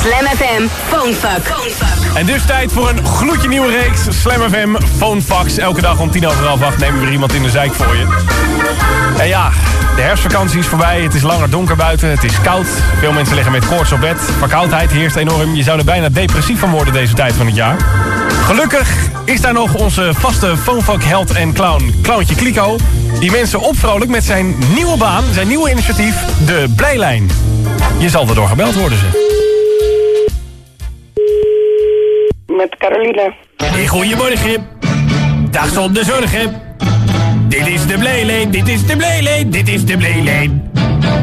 Slam FM Phonefuck. En dus tijd voor een gloedje nieuwe reeks Slam FM Phonefax. Elke dag om tien over half acht nemen we weer iemand in de zijk voor je. En ja, de herfstvakantie is voorbij. Het is langer donker buiten. Het is koud. Veel mensen liggen met koorts op bed. Verkoudheid heerst enorm. Je zou er bijna depressief van worden deze tijd van het jaar. Gelukkig is daar nog onze vaste Phonefuck held en clown, Clowntje Kliko. Die mensen opvrolijk met zijn nieuwe baan, zijn nieuwe initiatief, de Blijlijn. Je zal erdoor gebeld worden, ze. Carolina. Hey, goedemorgen. Dag zonder zorgen. Dit is de Bleelijn, dit is de Bleelijn, dit is de Bleelijn.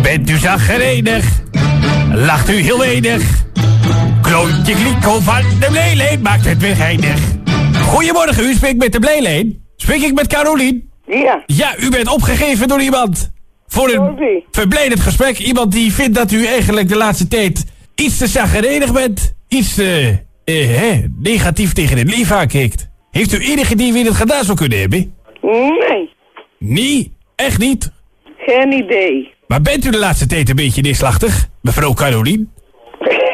Bent u zaggerenig? Lacht u heel weinig? Kloontje Kliko van de Bleelijn maakt het weer geinig. Goedemorgen, u spreekt met de Bleelijn. Spreek ik met Carolien? Ja. Ja, u bent opgegeven door iemand. Voor een verblijdend gesprek. Iemand die vindt dat u eigenlijk de laatste tijd iets te zaggerenig bent. Iets te eh, hè, negatief tegen het leven aankijkt. Heeft u enig idee wie het gedaan zou kunnen hebben? Nee. Nee, echt niet. Geen idee. Maar bent u de laatste tijd een beetje neerslachtig, mevrouw Carolien?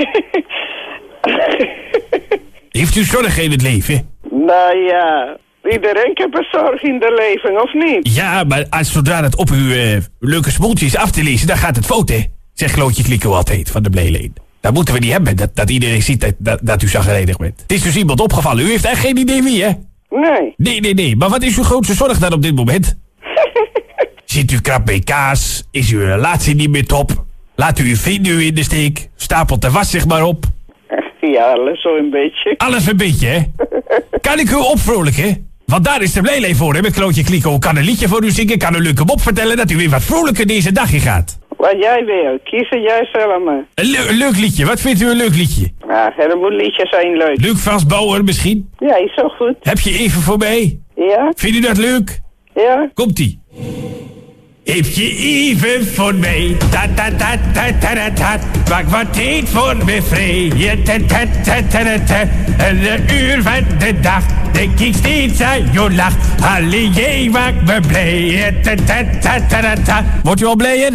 Heeft u zorgen in het leven? nou ja. Iedereen heeft een zorg in de leven, of niet? Ja, maar als zodra het op uw eh, leuke smoeltjes af te lezen, dan gaat het fout, hè? Zegt Klootje Kliko altijd van de Bleeleen. Dat moeten we niet hebben, dat, dat iedereen ziet dat, dat, dat u zagrijnig bent. Het is dus iemand opgevallen. U heeft echt geen idee wie, hè? Nee. Nee, nee, nee. Maar wat is uw grootste zorg dan op dit moment? Zit u krap bij kaas? Is uw relatie niet meer top? Laat u uw vrienden in de steek? Stapelt de was zich maar op? Ja, alles zo een beetje. Alles een beetje, hè? Kan ik u opvrolijken? Want daar is de Bleelee voor, hè, met Klootje Kliko. Kan een liedje voor u zingen, kan een leuke mop vertellen... dat u weer wat vrolijker deze dag in gaat. Wat jij wil, kiezen jij zelf maar. Een, leu- een leuk liedje. Wat vindt u een leuk liedje? Ah, er moet liedjes zijn leuk. Luc Bauer misschien? Ja, is zo goed. Heb je even voor mij? Ja? Vindt u dat leuk? Ja? Komt-ie. Heb je even voor mij? Ta ta ta ta ta ta ta. Maak wat tijd voor me vrij. Ja, ta ta ta ta ta ta. En de uur van de dag denk ik steeds aan jouw lach. Alleen jij maakt me blij. Ja, ta ta ta ta ta ta. Wordt u al blijer?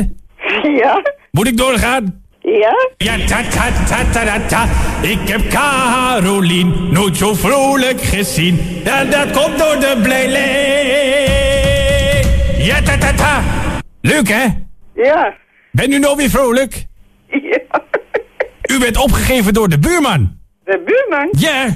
Ja? Moet ik doorgaan? Ja? Ja, ta ta ta ta ta ta. Ik heb Carolien nooit zo vrolijk gezien. En dat komt door de blijlijn. Ja, ta ta ta. Leuk, hè? Ja? Ben u nou weer vrolijk? Ja? U bent opgegeven door de buurman. De buurman? Ja,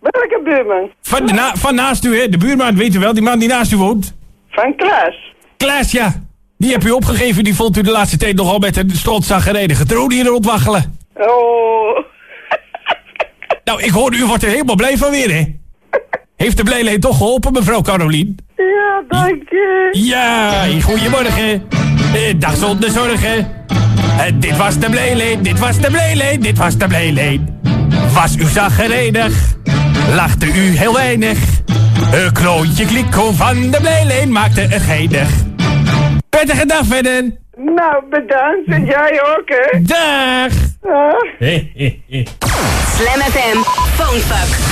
Welke buurman? van, na, van naast u, hè? De buurman, weet u wel, die man die naast u woont. Van Klaas? Klaas, ja. Die heb u opgegeven, die vond u de laatste tijd nogal met een strotzaggeredige troon hier rondwaggelen. Oh. Nou, ik hoor u wordt er helemaal blij van weer, hè? Heeft de blijleen toch geholpen, mevrouw Carolien? Ja, dank je. Ja, goedemorgen. Eh, dag zonder zorgen. Eh, dit was de Bleeleen, dit was de Bleeleen, dit was de Bleeleen. Was u zaggerenig? Lachte u heel weinig? Een kloontje kliko van de Bleeleen maakte het geinig. Prettige dag verder. Nou, bedankt. En jij ook, hè? Dag. Ah. Slam FM Phonefuck.